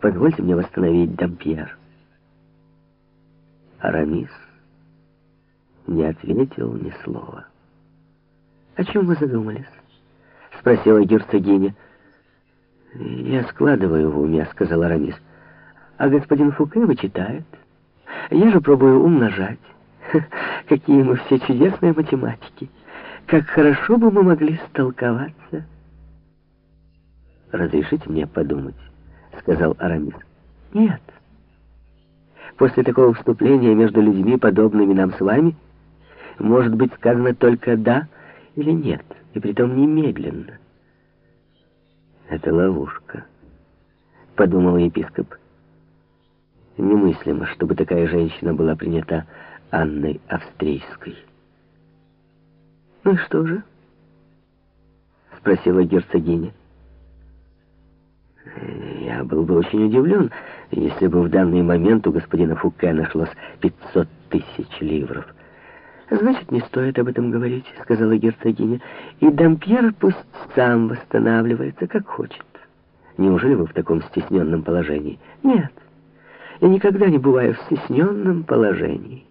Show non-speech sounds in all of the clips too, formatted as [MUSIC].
Позвольте мне восстановить Дампьер. Арамис не ответил ни слова. «О чем вы задумались?» — спросила герцогиня. «Я складываю в уме», — сказал Арамис. «А господин Фуке вычитает. Я же пробую умножать. [LAUGHS] Какие мы все чудесные математики! Как хорошо бы мы могли столковаться!» «Разрешите мне подумать», — сказал Арамис. «Нет. После такого вступления между людьми, подобными нам с вами, может быть сказано только «да» или «нет», и притом немедленно». «Это ловушка», — подумал епископ. Немыслимо, чтобы такая женщина была принята Анной Австрийской. «Ну и что же?» — спросила герцогиня. Был бы очень удивлен, если бы в данный момент у господина Фуке нашлось 500 тысяч ливров. «Значит, не стоит об этом говорить», — сказала герцогиня. «И Дампьер пусть сам восстанавливается, как хочет». «Неужели вы в таком стесненном положении?» «Нет, я никогда не бываю в стесненном положении».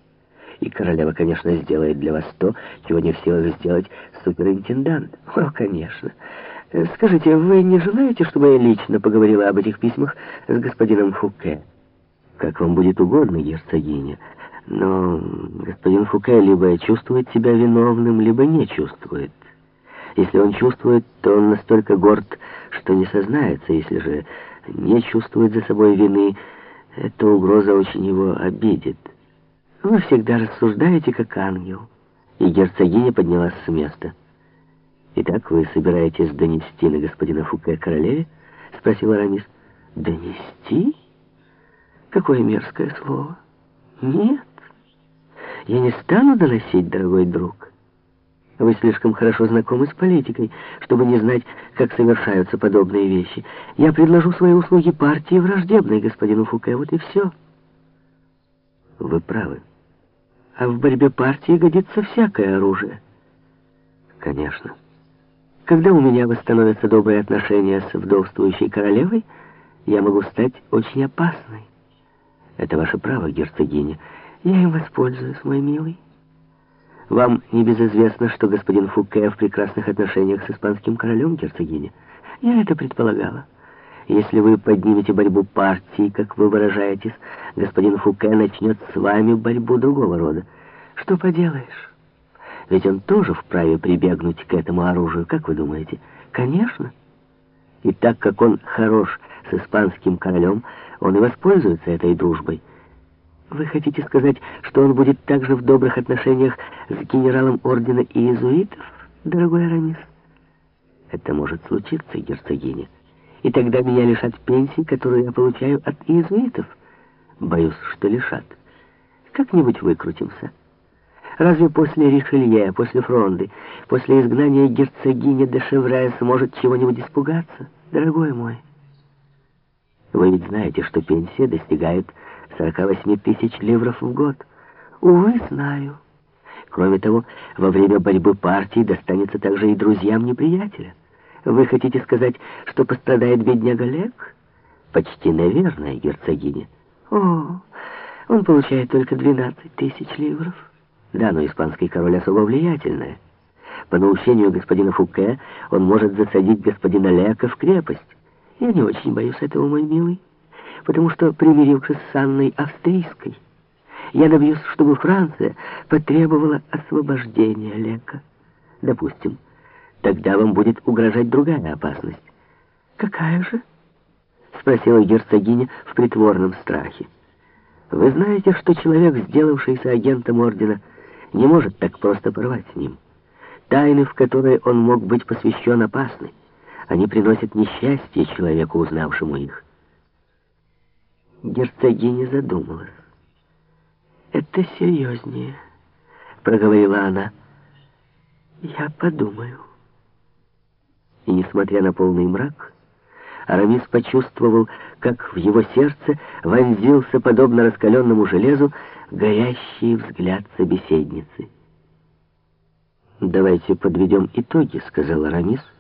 И королева, конечно, сделает для вас то, чего не в силах сделать суперинтендант. О, конечно. Скажите, вы не желаете, чтобы я лично поговорила об этих письмах с господином Фуке? Как вам будет угодно, герцогиня. Но господин Фуке либо чувствует себя виновным, либо не чувствует. Если он чувствует, то он настолько горд, что не сознается. Если же не чувствует за собой вины, эта угроза очень его обидит. Вы всегда рассуждаете, как ангел. И герцогиня поднялась с места. «Итак, вы собираетесь донести на господина Фуке королеве?» — спросил Арамис. «Донести? Какое мерзкое слово! Нет, я не стану доносить, дорогой друг. Вы слишком хорошо знакомы с политикой, чтобы не знать, как совершаются подобные вещи. Я предложу свои услуги партии враждебной господину Фуке, вот и все». «Вы правы». А в борьбе партии годится всякое оружие. Конечно. Когда у меня восстановятся добрые отношения с вдовствующей королевой, я могу стать очень опасной. Это ваше право, герцогиня. Я им воспользуюсь, мой милый. Вам небезызвестно, что господин Фуке в прекрасных отношениях с испанским королем, герцогиня? Я это предполагала. Если вы поднимете борьбу партии, как вы выражаетесь, господин Фуке начнет с вами борьбу другого рода. Что поделаешь? Ведь он тоже вправе прибегнуть к этому оружию, как вы думаете? Конечно. И так как он хорош с испанским королем, он и воспользуется этой дружбой. Вы хотите сказать, что он будет также в добрых отношениях с генералом ордена иезуитов, дорогой Арамис? Это может случиться, герцогиня. И тогда меня лишат пенсии, которую я получаю от иезуитов. Боюсь, что лишат. Как-нибудь выкрутимся. Разве после Ришелье, после Фронды, после изгнания герцогини де Шевре сможет чего-нибудь испугаться, дорогой мой? Вы ведь знаете, что пенсия достигает 48 тысяч ливров в год. Увы, знаю. Кроме того, во время борьбы партии достанется также и друзьям неприятеля. Вы хотите сказать, что пострадает бедняга Лек? Почти, наверное, герцогиня. О, он получает только 12 тысяч ливров. Да, но испанский король особо влиятельный. По наущению господина Фуке он может засадить господина Лека в крепость. Я не очень боюсь этого, мой милый, потому что, примирившись с Анной Австрийской, я добьюсь, чтобы Франция потребовала освобождения Лека. Допустим. Тогда вам будет угрожать другая опасность. Какая же? Спросила герцогиня в притворном страхе. Вы знаете, что человек, сделавшийся агентом ордена, не может так просто порвать с ним. Тайны, в которые он мог быть посвящен, опасны. Они приносят несчастье человеку, узнавшему их. Герцогиня задумалась. «Это серьезнее», — проговорила она. «Я подумаю». И, несмотря на полный мрак, Арамис почувствовал, как в его сердце вонзился, подобно раскаленному железу, горящий взгляд собеседницы. «Давайте подведем итоги», — сказал Арамис, —